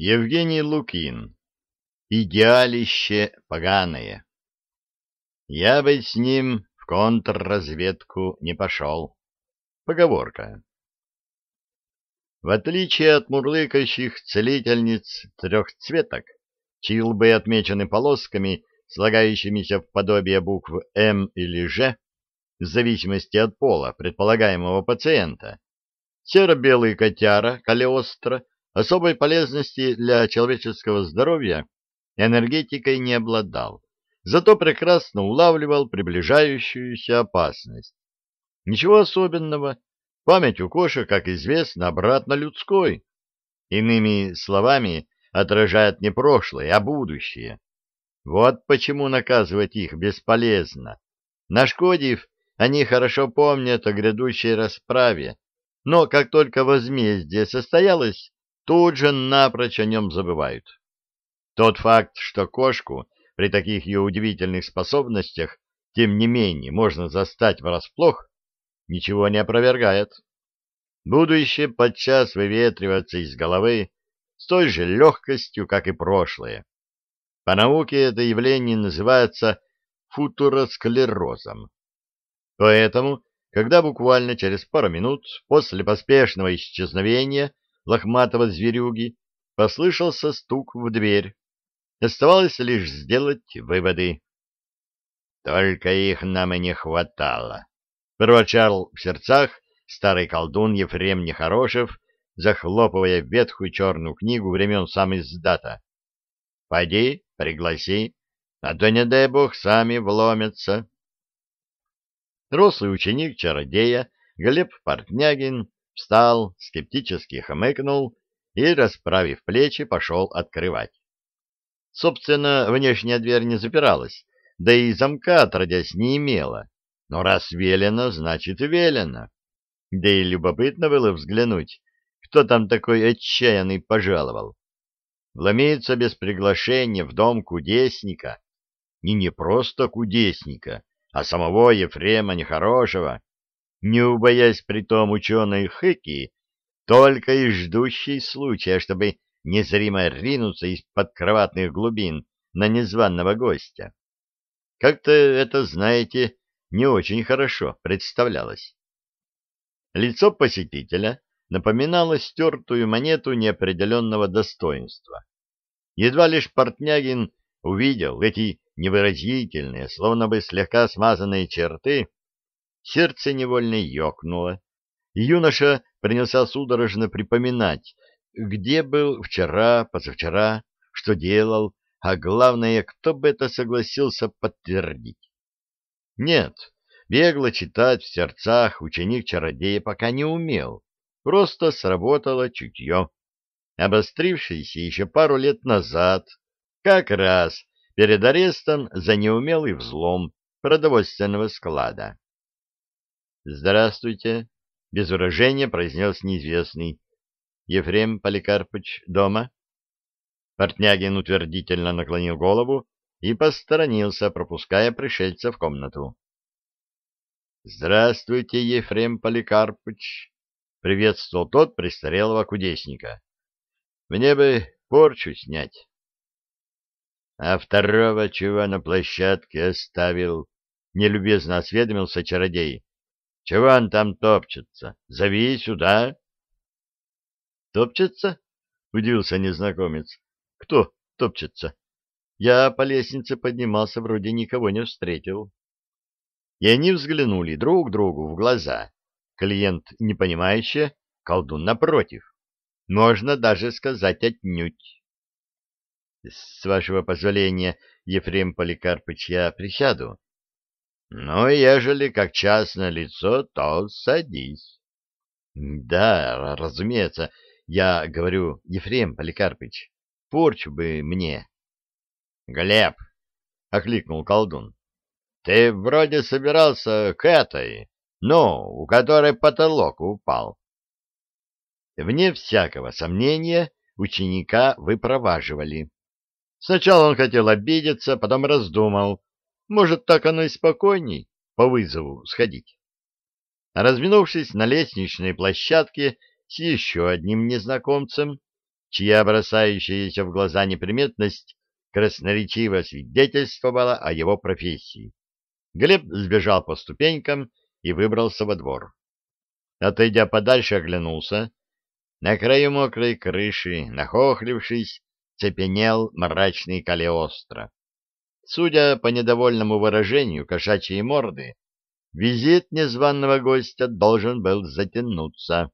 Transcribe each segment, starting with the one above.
Евгений Лукин. Идеалище поганое. Я бы с ним в контрразведку не пошел. Поговорка. В отличие от мурлыкающих целительниц трехцветок, чьи лбы отмечены полосками, слагающимися в подобие букв «М» или «Ж», в зависимости от пола предполагаемого пациента, серо-белый котяра Калиостро особой полезности для человеческого здоровья энергетикой не обладал, зато прекрасно улавливал приближающуюся опасность. Ничего особенного, память у кошек, как известно, обратно людской. Иными словами, отражает не прошлое, а будущее. Вот почему наказывать их бесполезно. Нашкодив, они хорошо помнят о грядущей расправе, но как только возмездие состоялось, тут же напрочь о нем забывают. Тот факт, что кошку при таких ее удивительных способностях, тем не менее, можно застать врасплох, ничего не опровергает. Будущее подчас выветривается из головы с той же легкостью, как и прошлое. По науке это явление называется футуросклерозом. Поэтому, когда буквально через пару минут после поспешного исчезновения лохматого зверюги послышался стук в дверь. Оставалось лишь сделать выводы. «Только их нам и не хватало», — проворчал в сердцах старый колдун Ефрем Нехорошев, захлопывая ветхую черную книгу времен сам издата. «Пойди, пригласи, а то, не дай бог, сами вломятся». Рослый ученик чародея Глеб Портнягин встал, скептически хмыкнул и, расправив плечи, пошел открывать. Собственно, внешняя дверь не запиралась, да и замка, отродясь, не имела. Но раз велено, значит велено. Да и любопытно было взглянуть, кто там такой отчаянный пожаловал. Вломиться без приглашения в дом кудесника. И не просто кудесника, а самого Ефрема Нехорошего не убоясь притом ученой Хэки, только и ждущий случая, чтобы незримо ринуться из-под кроватных глубин на незваного гостя. Как-то это, знаете, не очень хорошо представлялось. Лицо посетителя напоминало стертую монету неопределенного достоинства. Едва лишь Портнягин увидел эти невыразительные, словно бы слегка смазанные черты, Сердце невольно ёкнуло, и юноша принялся судорожно припоминать, где был вчера, позавчера, что делал, а главное, кто бы это согласился подтвердить. Нет, бегло читать в сердцах ученик-чародея пока не умел, просто сработало чутье, обострившееся еще пару лет назад, как раз перед арестом за неумелый взлом продовольственного склада. «Здравствуйте», — без выражения произнес неизвестный. «Ефрем Поликарпович дома?» Портнягин утвердительно наклонил голову и посторонился, пропуская пришельца в комнату. «Здравствуйте, Ефрем Поликарпович!» — приветствовал тот престарелого кудесника. «Мне бы порчу снять». «А второго чего на площадке оставил?» — нелюбезно осведомился чародей. Чего он там топчется? Зови сюда. Топчется? Удивился незнакомец. Кто топчется? Я по лестнице поднимался, вроде никого не встретил. И они взглянули друг другу в глаза. Клиент непонимающе, колдун напротив. Можно даже сказать отнюдь. С вашего позволения, Ефрем Поликарпыч, я присяду. Ну, ежели как частное лицо, то садись. Да, разумеется, я говорю, Ефрем Поликарпыч, порчу бы мне. Глеб, — окликнул колдун, — ты вроде собирался к этой, ну, у которой потолок упал. Вне всякого сомнения ученика выпроваживали. Сначала он хотел обидеться, потом раздумал, может, так оно и спокойней по вызову сходить. Разминувшись на лестничной площадке с еще одним незнакомцем, чья бросающаяся в глаза неприметность красноречиво свидетельствовала о его профессии. Глеб сбежал по ступенькам и выбрался во двор. Отойдя подальше, оглянулся. На краю мокрой крыши, нахохлившись, цепенел мрачный Калиостро. Судя по недовольному выражению кошачьей морды, визит незваного гостя должен был затянуться.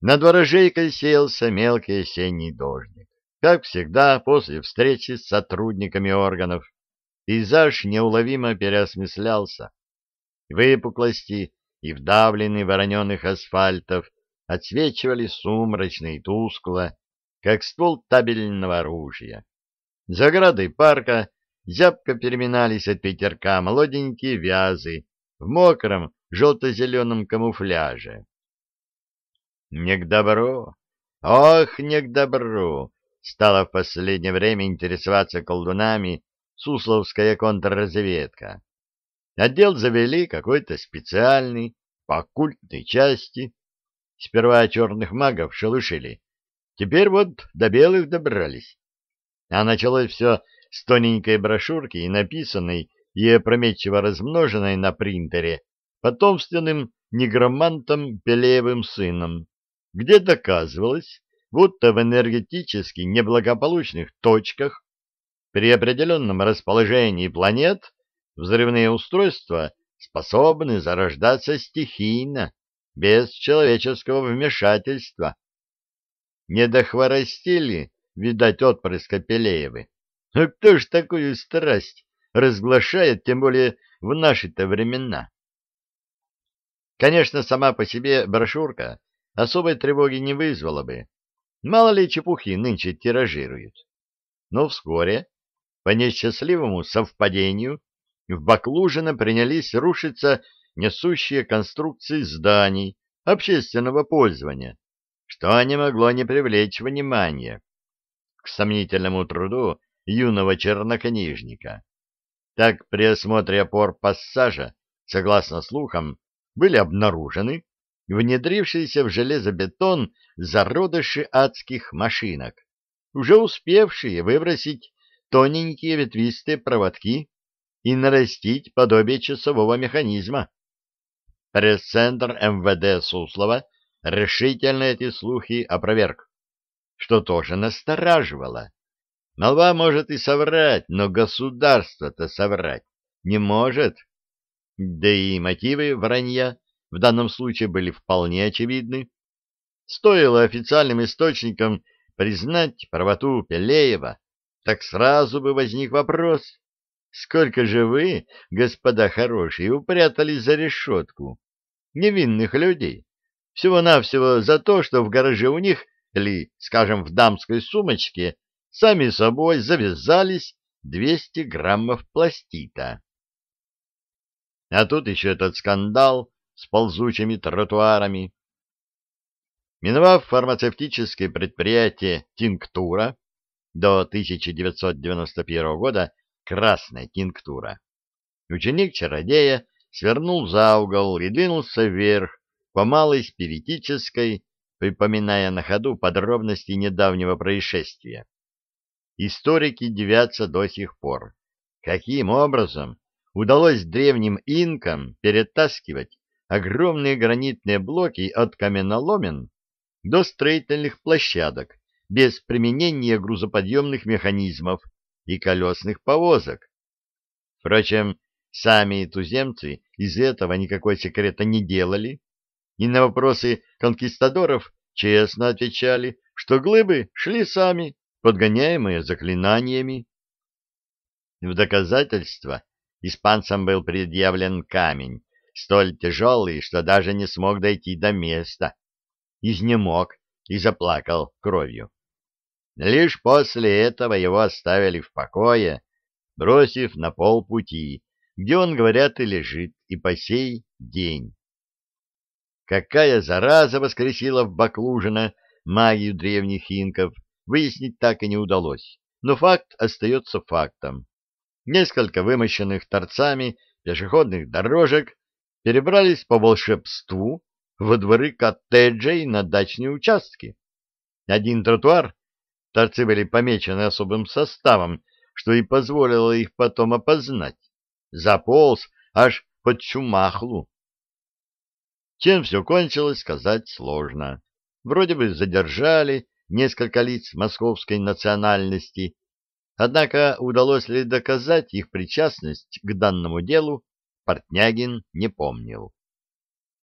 Над ворожейкой сеялся мелкий осенний дождик. Как всегда, после встречи с сотрудниками органов, пейзаж неуловимо переосмыслялся. Выпуклости и вдавленный вороненых асфальтов отсвечивали сумрачно и тускло, как ствол табельного оружия. За оградой парка зябко переминались от ветерка молоденькие вязы в мокром желто-зеленом камуфляже. Не к добру, ох, не к добру, стала в последнее время интересоваться колдунами Сусловская контрразведка. Отдел завели какой-то специальный, по оккультной части. Сперва черных магов шелушили, теперь вот до белых добрались. А началось все с тоненькой брошюрки и написанной и опрометчиво размноженной на принтере потомственным негромантом Пелеевым сыном, где доказывалось, будто в энергетически неблагополучных точках при определенном расположении планет взрывные устройства способны зарождаться стихийно, без человеческого вмешательства. Не дохворостили, видать, отпрыска Пелеевы. А кто ж такую страсть разглашает, тем более в наши-то времена? Конечно, сама по себе брошюрка особой тревоги не вызвала бы. Мало ли чепухи нынче тиражируют. Но вскоре, по несчастливому совпадению, в Баклужино принялись рушиться несущие конструкции зданий общественного пользования, что не могло не привлечь внимания к сомнительному труду юного чернокнижника. Так при осмотре опор пассажа, согласно слухам, были обнаружены внедрившиеся в железобетон зародыши адских машинок, уже успевшие выбросить тоненькие ветвистые проводки и нарастить подобие часового механизма. Пресс-центр МВД Суслова решительно эти слухи опроверг, что тоже настораживало. Молва может и соврать, но государство-то соврать не может. Да и мотивы вранья в данном случае были вполне очевидны. Стоило официальным источникам признать правоту Пелеева, так сразу бы возник вопрос, сколько же вы, господа хорошие, упрятали за решетку невинных людей, всего-навсего за то, что в гараже у них, или, скажем, в дамской сумочке, сами собой завязались 200 граммов пластита. А тут еще этот скандал с ползучими тротуарами. Миновав фармацевтическое предприятие «Тинктура» до 1991 года «Красная тинктура», ученик-чародея свернул за угол и двинулся вверх по малой спиритической, припоминая на ходу подробности недавнего происшествия. Историки девятся до сих пор. Каким образом удалось древним инкам перетаскивать огромные гранитные блоки от каменоломен до строительных площадок без применения грузоподъемных механизмов и колесных повозок. Впрочем, сами туземцы из этого никакой секрета не делали, и на вопросы конкистадоров честно отвечали, что глыбы шли сами, подгоняемые заклинаниями. В доказательство испанцам был предъявлен камень, столь тяжелый, что даже не смог дойти до места, изнемог и заплакал кровью. Лишь после этого его оставили в покое, бросив на полпути, где он, говорят, и лежит и по сей день. Какая зараза воскресила в Баклужино магию древних инков, выяснить так и не удалось, но факт остается фактом. Несколько вымощенных торцами пешеходных дорожек перебрались по волшебству во дворы коттеджей на дачные участки. Один тротуар, торцы были помечены особым составом, что и позволило их потом опознать. Заполз аж под Чумахлу. Чем все кончилось, сказать сложно. Вроде бы задержали несколько лиц московской национальности, однако удалось ли доказать их причастность к данному делу, Портнягин не помнил.